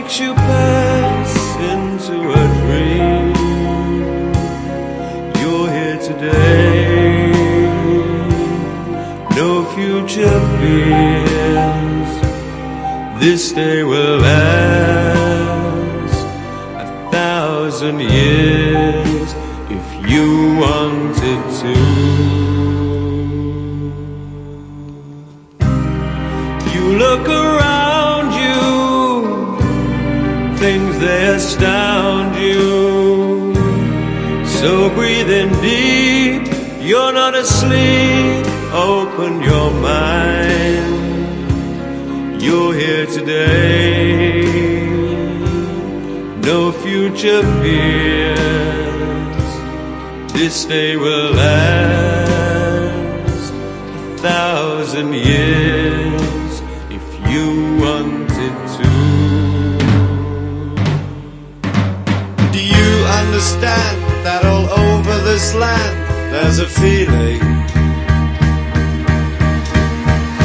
makes you pass into a dream. You're here today, no future fears. This day will last a thousand years if you wanted to. You look around they astound you. So breathe in deep, you're not asleep, open your mind. You're here today, no future fears. This day will last a thousand years if you that all over this land there's a feeling?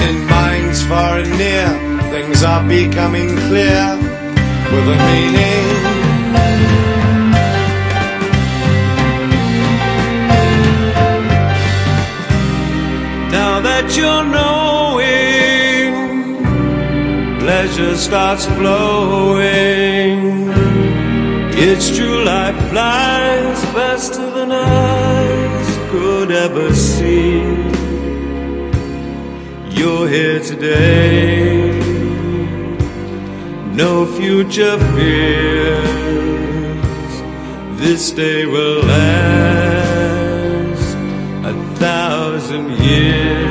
In minds far and near, things are becoming clear with a meaning. Now that you're knowing, pleasure starts flowing. It's true, life flies faster than eyes could ever see. You're here today, no future fears. This day will last a thousand years.